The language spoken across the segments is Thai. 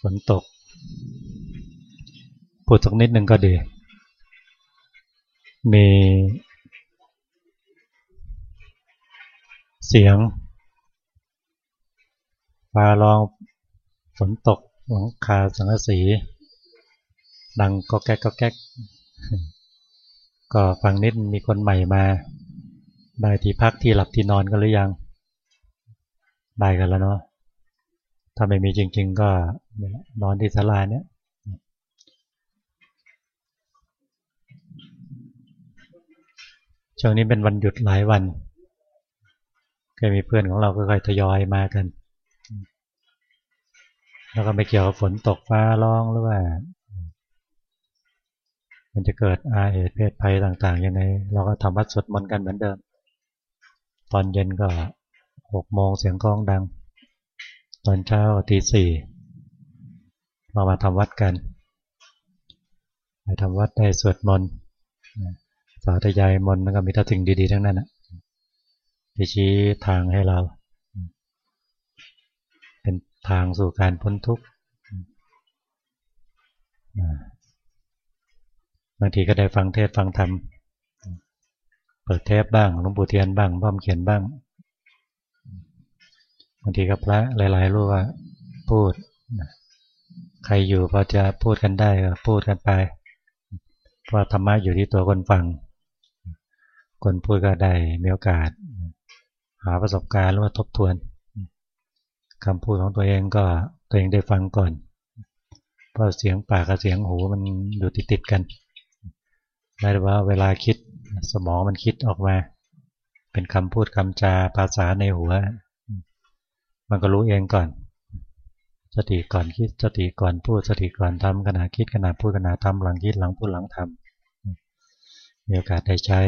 ฝนตก พูดสักนิดหนึ่งก็ดี มีเสียงฟ้าร้องฝนตกหลังคาสังกะสี ดังก็แก๊กก็แก๊กก็ฟังนิดมีคนใหม่มา ได้ที่พักที่หลับที่นอนกันหรือยัง ได้กันแล้วเนาะ ถ้าไม่มีจริง ๆ ก็นอนที่ศาลาเนี่ยช่วงนี้เป็นวันหยุดหลายวันก็มีเพื่อนของเราก็ค่อยทยอยมากัน แล้วก็ไม่เกี่ยวกับฝนตกฟ้าร้องหรือว่า มันจะเกิดอาเหตุเพศภัยต่างๆยังไง เราก็ทำวัดสวดมนต์กันเหมือนเดิม ตอนเย็นก็หกโมงเสียงกองดัง ตอนเช้าตีสี่เรามาทำวัดกันไปทำวัดได้สวดมนต์สาธยายมนต์มันก็มีแต่สิ่งดีๆทั้งนั้นนะที่ชี้ทางให้เรา เป็นทางสู่การพ้นทุกข์บางทีก็ได้ฟังเทศฟังธรรม เปิดเทปบ้างหลวงปู่เทียนบ้างพ่อมเขียนบ้าง บางทีก็พระหลาย ๆ รู้ว่าพูด ใครอยู่พอจะพูดกันได้ก็พูดกันไป เพราะธรรมะอยู่ที่ตัวคนฟัง คนพูดก็ได้มีโอกาส หาประสบการณ์หรือว่าทบทวนคำพูดของตัวเองก็ตัวเองได้ฟังก่อน เพราะเสียงปากกับเสียงหูมันอยู่ติดติดกันหมายว่าเวลาคิดสมองมันคิดออกมา เป็นคำพูดคำจาภาษาในหัว มันก็รู้เองก่อน สติก่อนคิดสติก่อนพูดสติก่อนทำขณะคิดขณะพูดขณะทำหลังคิดหลังพูดหลังทำมีโอกาสได้ใช้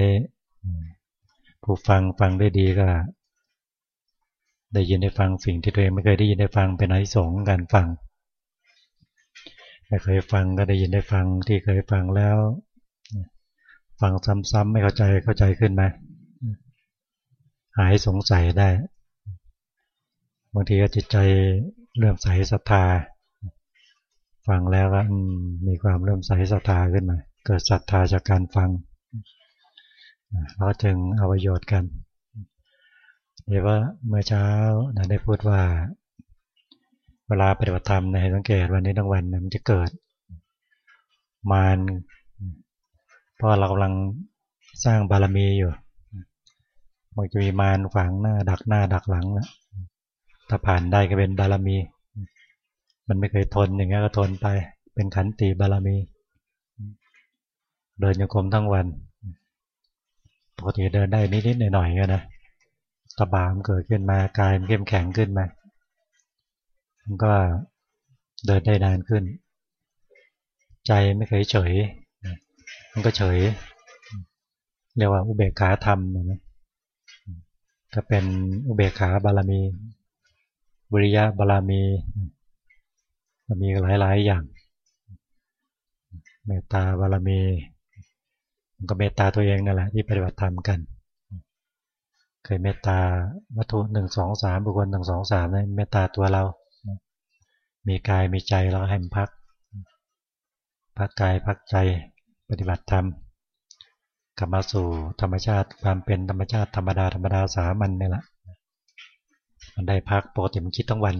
ผู้ฟังฟังได้ดีก็ ได้ยินได้ฟังสิ่งที่ตัวเองไม่เคยได้ยินได้ฟังเป็นไอสงการฟังไม่เคยฟังก็ได้ยินได้ฟังที่เคยฟังแล้ว ฟังซ้ำๆไม่เข้าใจเข้าใจขึ้นไหมหายสงสัยได้ บางทีก็จิตใจเริ่มใสศรัทธา ฟังแล้วก็มีความเริ่มใสศรัทธาขึ้นมา เกิดศรัทธาจากการฟังเราจึงเอาประโยชน์กันเดี๋ยวว่าเมื่อเช้าได้พูดว่า เวลาปฏิบัติธรรมในสังเกตวันนี้ทั้งวันมันจะเกิด มารเพราะเรากำลังสร้างบารมีอยู่มันจะมีมารฝังหน้าดักหน้าดักหลังแล้ว ถ้าผ่านได้ก็เป็นบารมี มันไม่เคยทนอย่างเงี้ยก็ทนไป เป็นขันติบารมี เดินโยกมทั้งวันปกติเดินได้นิดๆหน่อยๆก็นะตบามเกิดขึ้นมากายมันเข้มแข็งขึ้นมา มันก็เดินได้นานขึ้น ใจไม่เคยเฉย มันก็เฉย เรียกว่าอุเบกขาธรรมนะก็เป็นอุเบกขาบารมี วิริยะบารมีมีหลาย ๆ อย่าง เมตตาบารมีมันก็เมตตาตัวเองนั่นแหละที่ปฏิบัติธรรมกัน เคยเมตตาวัตถุหนึ่งสองสามบุคคลหนึ่งสองสามเนี่ยเมตตาตัวเรา มีกายมีใจเราให้มันพัก พักกายพักใจปฏิบัติธรรมกลับมาสู่ธรรมชาติความเป็นธรรมชาติธรรมดาธรรมดาสามัญนี่แหละ มันได้พักปกติมันคิดทั้งวัน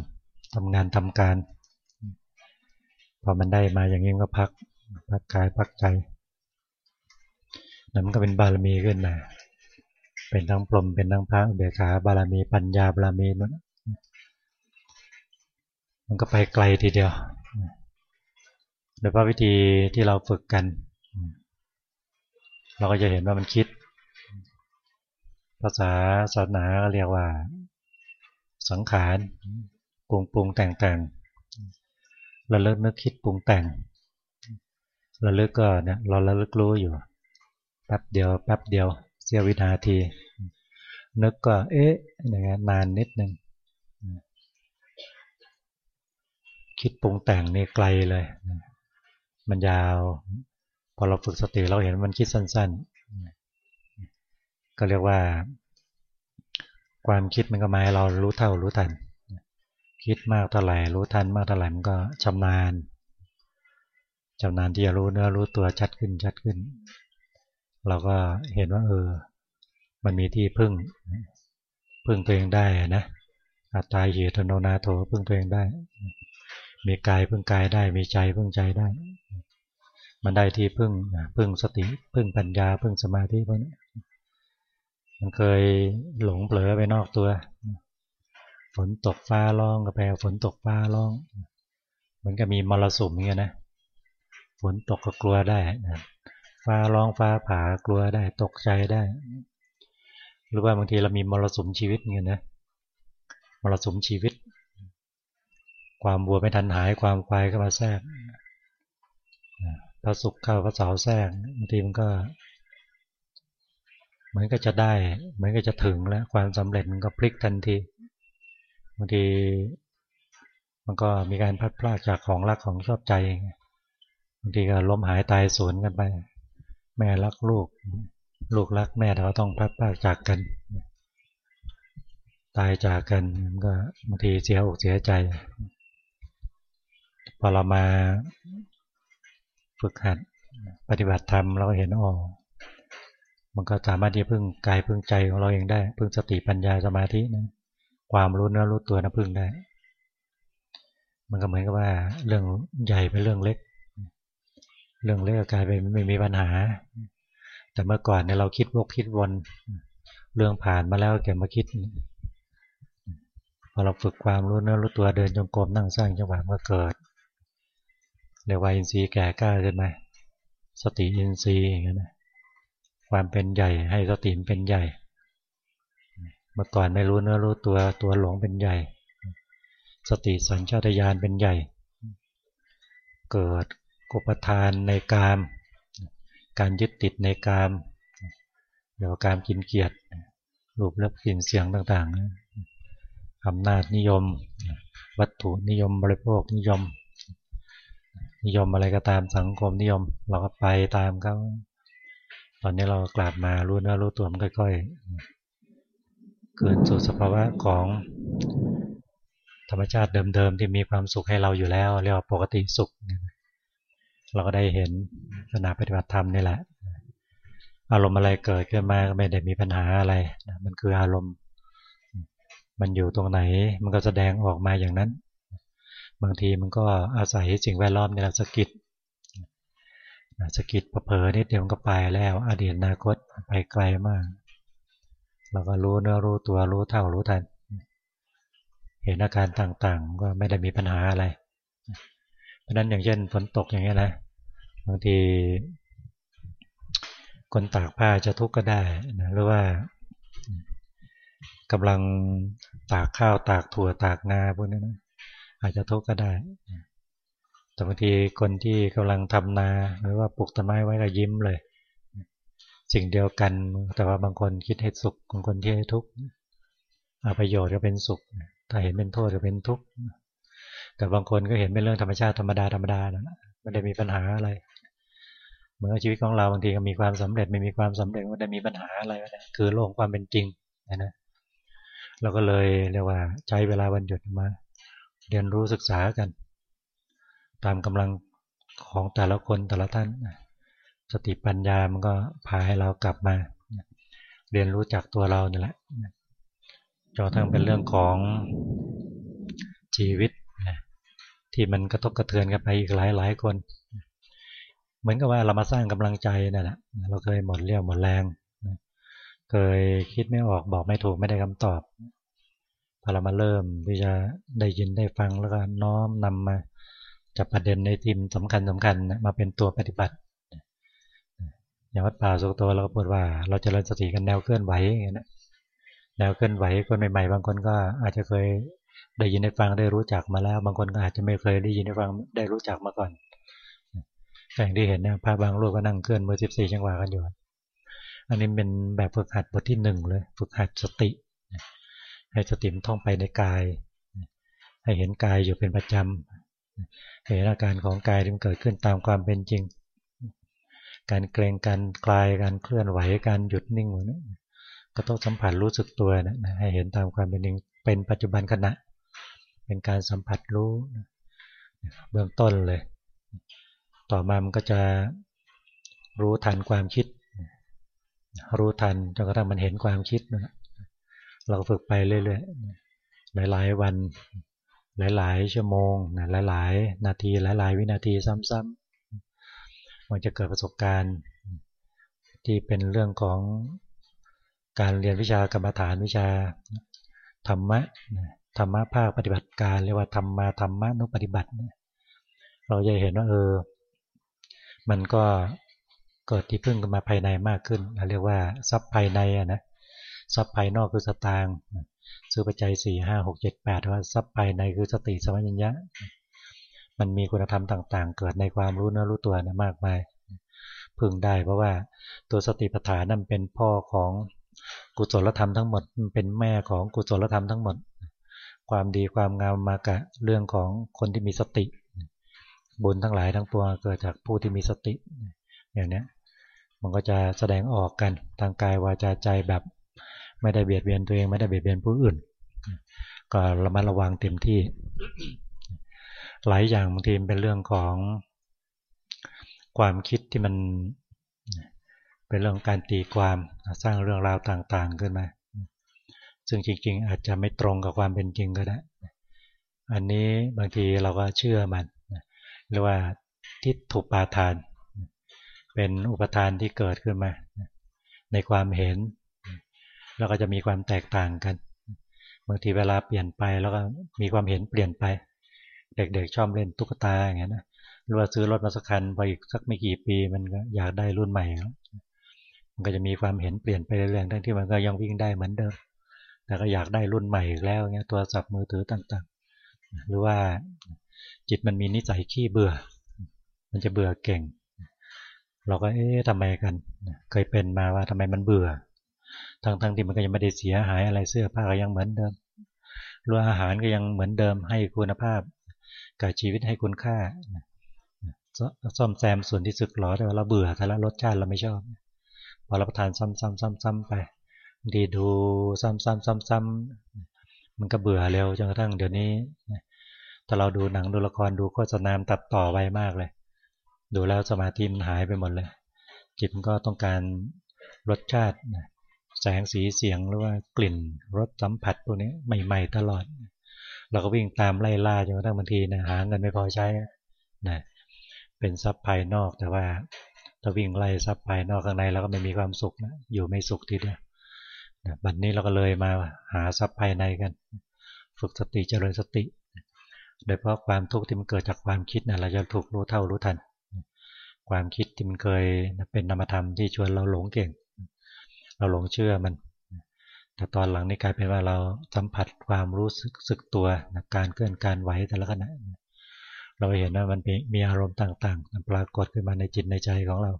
ทำงานทำการ พอมันได้มาอย่างนี้ก็พัก พักกายพักใจนั่นมันก็เป็นบารมีขึ้นมา เป็นทั้งพรหมเป็นทั้งพระเบียขาบารมีปัญญาบารมีมันมันก็ไปไกลทีเดียวโดยพระวิธีที่เราฝึกกัน เราก็จะเห็นว่ามันคิด ภาษาศาสนาเรียกว่า สังขารปรุงปรุงแต่งแต่งระลึกนึกคิดปรุงแต่งระลึกก็เนี่ยเราระลึกรู้อยู่แป๊บเดียวแป๊บเดียวเสี้ยววินาที นึกก็เอ๊ะอย่างเงี้ยนานนิดนึงคิดปรุงแต่งนี่ไกลเลย มันยาว พอเราฝึกสติเราเห็นมันคิดสั้น ๆ ก็เรียกว่า ความคิดมันก็มาให้เรารู้เท่ารู้ทัน คิดมากเท่าไหร่รู้ทันมากเท่าไหร่มันก็ชำนาญชำนาญที่จะรู้เนื้อรู้ตัวชัดขึ้นชัดขึ้น เราก็เห็นว่าเออ มันมีที่พึ่ง พึ่งตัวเองได้นะอัตตาเหตุโนนาโถพึ่งตัวเองได้ มีกายพึ่งกายได้มีใจพึ่งใจได้ มันได้ที่พึ่งพึ่งสติพึ่งปัญญาพึ่งสมาธิพวกนี้ มันเคยหลงเผลอไปนอกตัว ฝนตกฟ้าร้องก็แปลฝนตกฟ้าร้องมันก็มีมรสุมเงี้ยนะ ฝนตกก็กลัวได้ฟ้าร้องฟ้าผ่ากลัวได้ตกใจได้ หรือว่าบางทีเรามีมรสุมชีวิตเงี้ยนะ มรสุมชีวิต ความบัวไม่ทันหายความควายก็มาแทรกพระสุขเข้าพระเสาแทรกบางทีมันก็ มือนก็จะได้เหมือนก็จะถึงแล้ว ความสำเร็จมันก็พลิกทันทีบางทีมันก็มีการพัดพลาดจากของรักของชอบใจบางทีก็ล้มหายตายสูญกันไป แม่รักลูก ลูกรักแม่แต่ก็ต้องพัดพลาดจากกัน ตายจากกันมันก็บางทีเสียอกเสียใจ พอเรามาฝึกหัดปฏิบัติธรรมเราเห็นอ๋อ มันก็สามารถที่พึ่งกายพึ่งใจของเราเองได้ พึ่งสติปัญญาสมาธินะความรู้เนื้อรู้ตัวนะพึ่งได้ มันก็เหมือนกับว่าเรื่องใหญ่เป็นเรื่องเล็ก เรื่องเล็กกลายเป็นไม่มีปัญหา แต่เมื่อก่อนเนี่ยเราคิดวกคิดวนเรื่องผ่านมาแล้วเก็บมาคิด พอเราฝึกความรู้เนื้อรู้ตัวเดินจงกรมนั่งสร้างจังหวะเมื่อเกิดเรียกว่าอินทรีย์แก่กล้าขึ้นไหมสติอินทรีย์อย่างนี้นะ ความเป็นใหญ่ให้สติเป็นใหญ่ เมื่อก่อนไม่รู้เนื้อรู้ตัวตัวหลงเป็นใหญ่ สติสัญชาตญาณเป็นใหญ่ เกิดกุปทานในกาม การยึดติดในกามเดี๋ยวการกินเกียรติรูปเล็บกลิ่นเสียงต่างๆอำนาจนิยม วัตถุนิยมบริโภคนิยม นิยมอะไรก็ตามสังคมนิยม เราก็ไปตามเขา ตอนนี้เรากลับมารู้เนื้อรู้ตัวมันค่อยๆเกินสู่สภาวะของธรรมชาติเดิมๆที่มีความสุขให้เราอยู่แล้ว เรียกว่าปกติสุข เราก็ได้เห็นขณะปฏิบัติธรรมนี่แหละ อารมณ์อะไรเกิดขึ้นมาก็ไม่ได้มีปัญหาอะไร มันคืออารมณ์ มันอยู่ตรงไหน มันก็แสดงออกมาอย่างนั้น บางทีมันก็อาศัยสิ่งแวดล้อมในแหละสกิด สกิดเผลอนิดเดียวก็ไปแล้ว อดีตอนาคตไปไกลมากเราก็รู้เนื้อรู้ตัวรู้เท่ารู้ทัน เห็นอาการต่างๆ ก็ไม่ได้มีปัญหาอะไร เพราะนั้นอย่างเช่นฝนตกอย่างนี้นะบางทีคนตากผ้าจะทุกข์ก็ได้นะหรือว่ากำลังตากข้าวตากถั่วตากงาพวกนี้นะอาจจะทุกข์ก็ได้ แต่บางทีคนที่กำลังทำนา หรือว่าปลูกต้นไม้ไว้ก็ยิ้มเลย สิ่งเดียวกัน แต่ว่าบางคนคิดให้สุขบางคนที่ให้ทุกข์เอาประโยชน์ก็เป็นสุข ถ้าเห็นเป็นโทษก็เป็นทุกข์แต่บางคนก็เห็นเป็นเรื่องธรรมชาติธรรมดาธรรมดานะไม่ได้มีปัญหาอะไรเมื่อชีวิตของเราบางทีก็มีความสำเร็จไม่มีความสำเร็จไม่ได้มีปัญหาอะไรนะคือโลกความเป็นจริงนะเราก็เลยเรียกว่าใช้เวลาวันหยุดมา เรียนรู้ศึกษากัน ตามกำลังของแต่ละคนแต่ละท่าน สติปัญญามันก็พาให้เรากลับมา เรียนรู้จากตัวเราเนี่ยแหละจอทั้งเป็นเรื่องของชีวิตที่มันกระทบกระเทือนกันไปอีกหลายหลายคน เหมือนกับว่าเรามาสร้างกำลังใจนั่นแหละเราเคยหมดเรี่ยวหมดแรง เคยคิดไม่ออกบอกไม่ถูกไม่ได้คำตอบพอเรามาเริ่มที่จะได้ยินได้ฟังแล้วก็น้อมนำมา จับประเด็นในทีมสำคัญสำคัญมาเป็นตัวปฏิบัติอย่างวัดป่าสุกโตเราก็พูดว่า เราจะเริญสติกันแนวเคลื่อนไหวอย่างนี้นะแนวเคลื่อนไหวคนใหม่ๆบางคนก็อาจจะเคยได้ยินได้ฟังได้รู้จักมาแล้ว บางคนก็อาจจะไม่เคยได้ยินได้ฟังได้รู้จักมาก่อนอย่างที่เห็นนี่ยพระบางรูปก็นั่งเคลื่อนมือสิบสี่จังหวะกันอยู่อันนี้เป็นแบบฝึกหัดบทที่หนึ่งเลยฝึกหัดสติ ให้สติมท่องไปในกาย ให้เห็นกายอยู่เป็นประจำ เห็นอาการของกายที่มันเกิดขึ้นตามความเป็นจริง การเกรงการคลายการเคลื่อนไหวการหยุดนิ่งหมดนี้ก็ต้องสัมผัสรู้สึกตัวนะให้เห็นตามความเป็นจริงเป็นปัจจุบันขณะ เป็นการสัมผัสรู้เบื้องต้นเลย ต่อมามันก็จะรู้ทันความคิด รู้ทันจนกระทั่งมันเห็นความคิดนะเราฝึกไปเรื่อยๆหลายๆวัน หลาย ๆ ชั่วโมงหลาย ๆ นาทีหลาย ๆ วินาทีซ้ำๆมันจะเกิดประสบการณ์ที่เป็นเรื่องของการเรียนวิชากรรมฐานวิชาธรรมะธรรมะภาคปฏิบัติการเรียกว่าธรรมาธรรมะนุปฏิบัติ เราจะเห็นว่าเออ มันก็เกิดที่พึ่งกันมาภายในมากขึ้น เรียกว่าทรัพย์ภายในอะนะทรัพย์ภายนอกคือสตางค์ ซื้อปัจจัยสี่ห้าหกเจ็ดแปดว่าทรัพย์ภายในคือสติสมัญญะ มันมีคุณธรรมต่าง ๆ เกิดในความรู้เนื้อรู้ตัวนะมากมายพึงได้เพราะว่าตัวสติปัฏฐานนั่นเป็นพ่อของกุศลธรรมทั้งหมดเป็นแม่ของกุศลธรรมทั้งหมด ความดีความงามมากะเรื่องของคนที่มีสติ บุญทั้งหลายทั้งปวงเกิดจากผู้ที่มีสติอย่างนี้มันก็จะแสดงออกกันทางกายวาจาใจแบบ ไม่ได้เบียดเบียนตัวเอง ไม่ได้เบียดเบียนผู้อื่น ก็ระมัดระวังเต็มที่ หลายอย่างบางทีเป็นเรื่องของความคิดที่มันเป็นเรื่องการตีความสร้างเรื่องราวต่าง ๆ ขึ้นมา ซึ่งจริง ๆ อาจจะไม่ตรงกับความเป็นจริงก็ได้ อันนี้บางทีเราก็เชื่อมันหรือว่าทิฏฐุปาทาน เป็นอุปทานที่เกิดขึ้นมา ในความเห็น แล้วก็จะมีความแตกต่างกัน บางทีเวลาเปลี่ยนไปแล้วก็มีความเห็นเปลี่ยนไป เด็กๆชอบเล่นตุ๊กตาอย่างเงี้ยนะหรือว่าซื้อรถมาสักคันไปอีกสักไม่กี่ปีมันก็อยากได้รุ่นใหม่แล้วมันก็จะมีความเห็นเปลี่ยนไปเรื่อยๆทั้งที่มันก็ยังวิ่งได้เหมือนเดิมแต่ก็อยากได้รุ่นใหม่อีกแล้วเงี้ยตัวสับมือถือต่างๆ หรือว่าจิตมันมีนิสัยขี้เบื่อ มันจะเบื่อเก่ง เราก็เอ๊ะทำไมกัน เคยเป็นมาว่าทำไมมันเบื่อ ทั้งๆที่มันก็ยังไม่ได้เสียหายอะไรเสื้อผ้าก็ยังเหมือนเดิมรัวอาหารก็ยังเหมือนเดิมให้คุณภาพกับชีวิตให้คุณค่าซ่อมแซมส่วนที่สึกหรอแต่ว่าเราเบื่อแต่ละรสชาติเราไม่ชอบ พอรับประทานซ้ำๆๆๆไปดีดูซ้ำๆซ้ำๆมันก็เบื่อเร็วจนกระทั่งเดี๋ยวนี้ถ้าเราดูหนังดูละครดูโฆษณาตัดต่อไวมากเลย ดูแล้วสมาธิมันหายไปหมดเลยจิตมันก็ต้องการรสชาติ แสงสีเสียงหรือว่ากลิ่นรสสัมผัสพวกนี้ใหม่ ๆ ตลอด เราก็วิ่งตามไล่ล่าจนกระทั่งบางทีนะหาเงินไม่พอใช้นะเป็นทรัพย์ภายนอกแต่ว่าถ้าวิ่งไล่ทรัพย์ภายนอกข้างในเราก็ไม่มีความสุขนะอยู่ไม่สุขทีเดียวบัดนนี้เราก็เลยมาหาทรัพย์ภายในกัน ฝึกสติเจริญสติ โดยเพราะความทุกข์ที่มันเกิดจากความคิดนะเราจะถูกรู้เท่ารู้ทัน ความคิดที่มันเคยเป็นนามธรรมที่ชวนเราหลงเก่ง เราหลงเชื่อมัน แต่ตอนหลังนี่กลายเป็นว่าเราสัมผัสความรู้สึกสึกตัวการเคลื่อนการไหวแต่ละขณะเราเห็นว่ามันมีอารมณ์ต่างๆ ปรากฏขึ้นมาในจิตในใจของเรา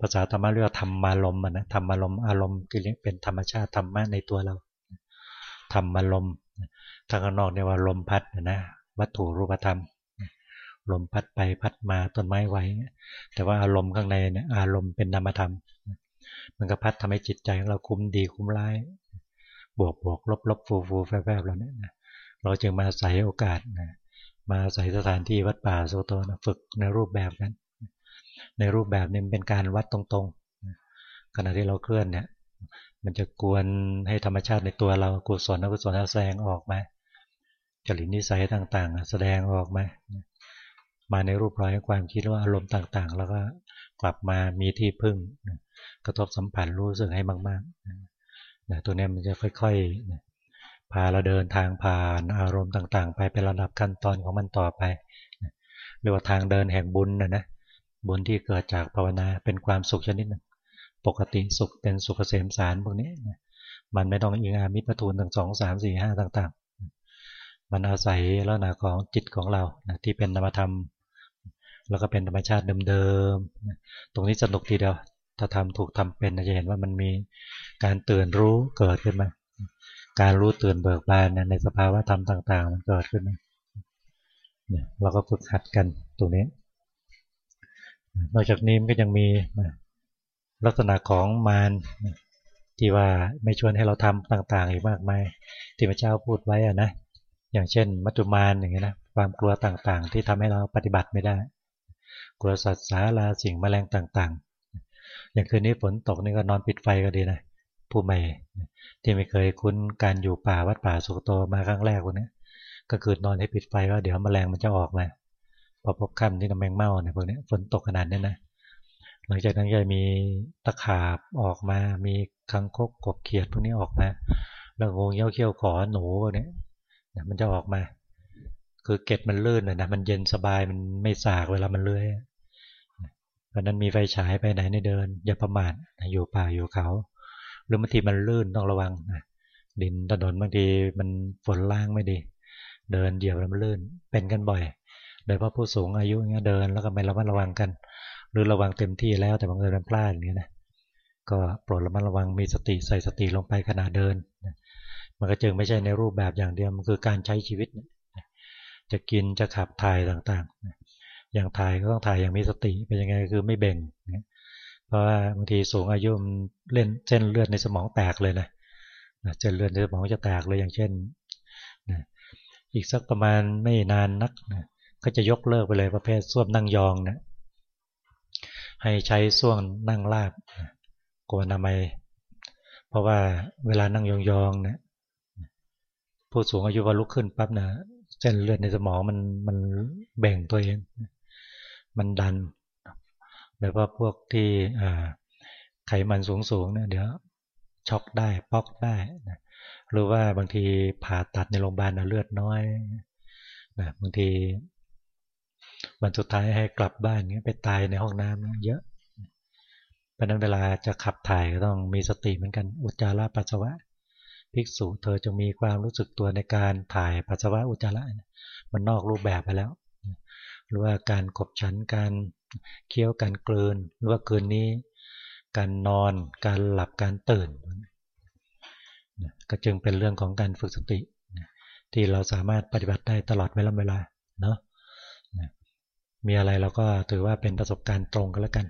ภาษาธรรมะเรียกว่าธรรมารมณ์นะธรรมารมณ์อารมณ์ที่เป็นธรรมชาติธรรมะในตัวเราธรรมารมณ์ทางข้างนอกเนี่ยว่าลมพัดนะวัตถุรูปธรรมลมพัดไปพัดมาต้นไม้ไหวแต่ว่าอารมณ์ข้างในเนี่ยอารมณ์เป็นนามธรรม มันก็พัดทำให้จิตใจของเราคุ้มดีคุ้มร้าย บวกบวกลบลบฟูฟูแฝงแฝงเราเนี่ยเราจึงมาใส่โอกาสนะมาใส่สถานที่วัดป่าโซโตนะฝึกในรูปแบบนั้น ในรูปแบบนี้เป็นการวัดตรงๆ ขณะที่เราเคลื่อนเนี่ย มันจะกวนให้ธรรมชาติในตัวเรากุศลอกุศลแสดงออกมาจริตนิสัยต่างๆ แสดงออกมามาในรูปรอยความคิดว่าอารมณ์ต่างๆ แล้วก็ กลับมามีที่พึ่ง กระทบสัมผัสรู้สึกให้มากๆนะตัวนี้มันจะค่อยๆพาเราเดินทางผ่านอารมณ์ต่างๆ ไปเป็นระดับขั้นตอนของมันต่อไปเรียกว่าทางเดินแห่งบุญนะนะบุญที่เกิดจากภาวนาเป็นความสุขชนิดหนึ่งปกติสุขเป็นสุขเกษมสารพวกนี้มันไม่ต้องอิงอามิตรทูลทั้งสองสามสี่ห้าต่างๆ มันอาศัยลักษณะของจิตของเรานะที่เป็นนามธรรม แล้วก็เป็นธรรมชาติเดิมๆตรงนี้สนุกทีเดียว ถ้าทำถูกทำเป็นจะเห็นว่ามันมีการเตือนรู้เกิดขึ้นมาการรู้ตื่นเบิกบานในสภาวะธรรมต่าง ๆ มันเกิดขึ้นเนี่ยเราก็ฝึกหัดกันตรงนี้ นอกจากนี้มันก็ยังมีลักษณะของมารที่ว่าไม่ชวนให้เราทำต่าง ๆ อีกมากมายที่พระเจ้าพูดไว้อะนะอย่างเช่น มัจจุมานอย่างเงี้ยนะความกลัวต่างๆ ที่ทำให้เราปฏิบัติไม่ได้ กลัวสัตว์สาราสิ่งแมลงต่างๆ อย่างคืนนี้ฝนตกนี่ก็นอนปิดไฟก็ดีนะผู้ใหม่ที่ไม่เคยคุ้นการอยู่ป่าวัดป่าสุกโตมาครั้งแรกวันนี้ก็คือนอนให้ปิดไฟว่าเดี๋ยวแมลงมันจะออกมาพอพบค่ำที่น้ำแมงเม่าเนี่ยพวกนี้ฝนตกขนาดนี้นะหลังจากนั้นจะมีตะขาบออกมา มีคังคกกบเขียดพวกนี้ออกมาแล้วงูเงี้ยวเขี้ยวขอหนูพวกนี้มันจะออกมา คือเกล็ดมันลื่นเลยนะมันเย็นสบายมันไม่สากเวลามันเลื้อย เพราะนั้นมีไฟฉายไปไหนในเดิน อย่าประมาทอยู่ป่าอยู่เขา หรือบางทีมันลื่นต้องระวังนะดินถนนบางทีมันฝนล่างไม่ดี เดินเหยียบแล้วมันลื่น เป็นกันบ่อย โดยเฉพาะผู้สูงอายุเงี้ยเดินแล้วก็ไม่ระมัดระวังกัน หรือระวังเต็มที่แล้วแต่บางเอิญมันพลาดอย่างเงี้ยนะก็โปรดระมัดระวังมีสติใส่สติลงไปขณะเดิน มันก็จึงไม่ใช่ในรูปแบบอย่างเดียวมันคือการใช้ชีวิต จะกินจะขับถ่ายต่างๆ อย่างถ่ายก็ต้องถ่ายอย่างมีสติเป็นยังไงคือไม่เบ่งเพราะว่าบางทีสูงอายุมันเล่นเส้นเลือดในสมองแตกเลยนะเส้นเลือดในสมองจะแตกเลยอย่างเช่นอีกสักประมาณไม่นานนักก็จะยกเลิกไปเลยประเภทส้วมนั่งยองนะให้ใช้ส้วมนั่งลาบกวนามัยเพราะว่าเวลานั่งยองๆนี่ยผู้สูงอายุพอลุกขึ้นปั๊บนะเส้นเลือดในสมองมันมันแบ่งตัวเอง มันดันโดยเฉพาพวกที่ไขมันสูงๆเนี่ยเดี๋ยวช็อกได้ป๊อกได้นะหรือว่าบางทีผ่าตัดในโรงพยาบาลเลือดน้อยนะบางที วันสุดท้ายให้กลับบ้านเงี้ยไปตายในห้องน้ำเยอะเพราะนั้นเวลาจะขับถ่ายก็ต้องมีสติเหมือนกันอุจจาระปัสสาวะ ภิกษุเธอจะมีความรู้สึกตัวในการถ่ายปัสสาวะอุจจาระมันนอกรูปแบบไปแล้ว หรือว่าการขบฉันการเคี้ยวการกลืนหรือว่าคืนนี้ การนอนการหลับการตื่น ก็จึงเป็นเรื่องของการฝึกสติ ที่เราสามารถปฏิบัติได้ตลอดเวลาเวลาเนาะมีอะไรเราก็ถือว่าเป็นประสบการณ์ตรงกันแล้วกัน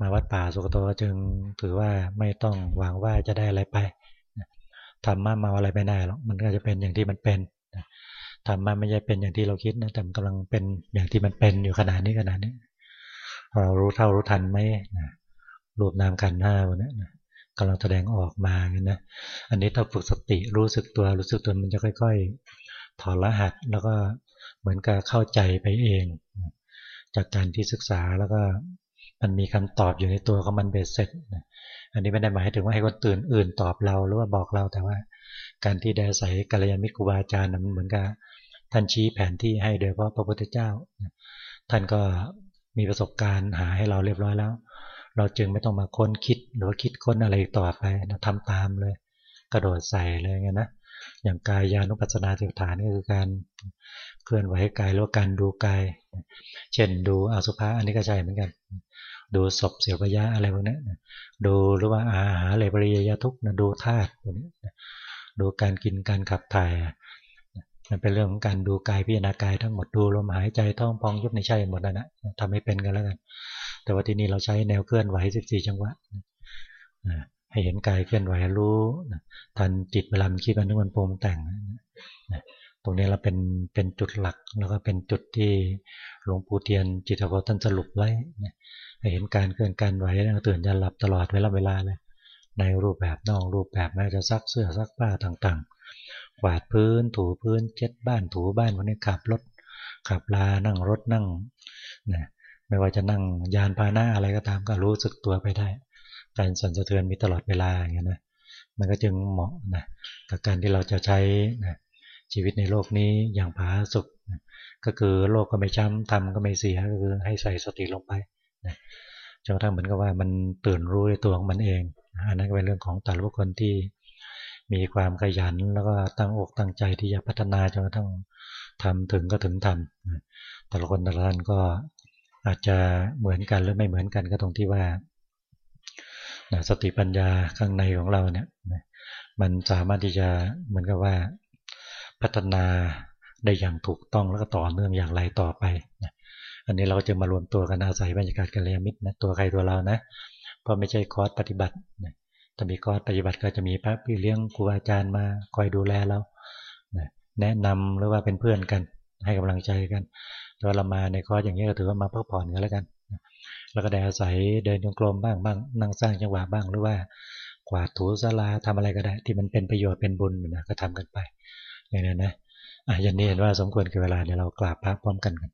มาวัดป่าสุกโตจึงถือว่าไม่ต้องหวังว่าจะได้อะไรไปทำมามาอะไรไม่ได้หรอกมันก็จะเป็นอย่างที่มันเป็น ทำมาไม่ใช่เป็นอย่างที่เราคิดนะแต่กำลังเป็นอย่างที่มันเป็นอยู่ขนาดนี้ขนาดนี้ เรารู้เท่ารู้ทันไหมรูปนามขันหน้าวันนี้กำลังแสดงออกมาเงี้ยนะ อันนี้ถ้าฝึกสติรู้สึกตัวรู้สึกตัวมันจะค่อย ๆ ถอดรหัสแล้วก็เหมือนกับเข้าใจไปเอง จากการที่ศึกษาแล้วก็มันมีคำตอบอยู่ในตัวของมันเบ็ดเสร็จอันนี้ไม่ได้หมายถึงว่าให้คนตื่นอื่นตอบเราหรือว่าบอกเราแต่ว่า การที่ได้ใส่กัลยาณมิตรครูบาอาจารย์มันเหมือนกับ ท่านชี้แผนที่ให้โดยเพราะพระพุทธเจ้า ท่านก็มีประสบการณ์หาให้เราเรียบร้อยแล้ว เราจึงไม่ต้องมาค้นคิดหรือว่าคิดค้นอะไรต่อไปนะทำตามเลย กระโดดใส่เลยไงนะอย่างกายานุปัสสนาติฐานก็คือการเคลื่อนไหวกายแล้วการดูกาย เช่นดูอสุภะอันนี้ก็ใช่เหมือนกัน ดูศพเสียวระยะอะไรพวกนี้ดูหรือว่าอาหารเลยปริยยทุกนะดูธาตุพวกนี้ดูการกินการขับถ่าย มันเป็นเรื่องของการดูกายพิจารณากายทั้งหมดดูลมหายใจท้องพองยุบในใช่หมดแล้วนะทำให้เป็นกันแล้วกัน แต่ว่าที่นี่เราใช้แนวเคลื่อนไหว 14 จังหวะให้เห็นกายเคลื่อนไหวรู้ทันจิตเวลามันคิดมันนึกมันปรุงแต่งตรงนี้เราเป็นเป็นจุดหลักแล้วก็เป็นจุดที่หลวงปู่เทียนจิตวิท่านสรุปไว้ให้เห็นการเคลื่อนการไหวแล้วตื่นจะหลับตลอดเวลาเวลาเลยในรูปแบบนอกรูปแบบแม้จะซักเสื้อซักผ้าต่างๆ กวาดพื้น ถูพื้น เช็ดบ้านถูบ้านวันนี้ขับรถขับลานั่งรถนั่งนะไม่ว่าจะนั่งยานพาหนะอะไรก็ตามก็รู้สึกตัวไปได้ การสั่นสะเทือนมีตลอดเวลาอย่างเงี้ยนะมันก็จึงเหมาะนะกับการที่เราจะใช้นะชีวิตในโลกนี้อย่างผาสุกนะก็คือโลกก็ไม่ช้ำทำก็ไม่เสียก็คือให้ใส่สติลงไปนะจนกระทั่งเหมือนกับว่ามันตื่นรู้ในตัวของมันเองอันนั้นก็เป็นเรื่องของแต่ละคคลที่ มีความขยันแล้วก็ตั้งอกตั้งใจที่จะพัฒนาจนกระทั่งทำถึงก็ถึงทำแต่ละคนแต่ละท่านก็อาจจะเหมือนกันหรือไม่เหมือนกันก็ตรงที่ว่าสติปัญญาข้างในของเราเนี่ยมันสามารถที่จะเหมือนกับว่าพัฒนาได้อย่างถูกต้องแล้วก็ต่อเนื่องอย่างไรต่อไปนะอันนี้เราจะมารวมตัวกันอาศัยบรรยากาศกัลยาณมิตรนะตัวใครตัวเรานะเพราะไม่ใช่คอร์สปฏิบัตินะ ถ้ามีคอร์สปฏิบัติก็จะมีพระพี่เลี้ยงครูอาจารย์มาคอยดูแลเราแนะนำหรือว่าเป็นเพื่อนกัน ให้กำลังใจกันตัวเรามาในคอร์สอย่างนี้ก็ถือว่ามาพักผ่อนกันแล้วกัน แล้วก็ได้อาศัยเดินจงกรมบ้างบ้างนั่งสร้างจังหวะบ้างหรือว่ากวาดถูศาลาทำอะไรก็ได้ ที่มันเป็นประโยชน์เป็นบุญนะก็ทำกันไป อย่างนี้นะอะอย่างนี้เห็นว่าสมควรกับเวลาเดี๋ยวเรากราบพระพร้อมกันกัน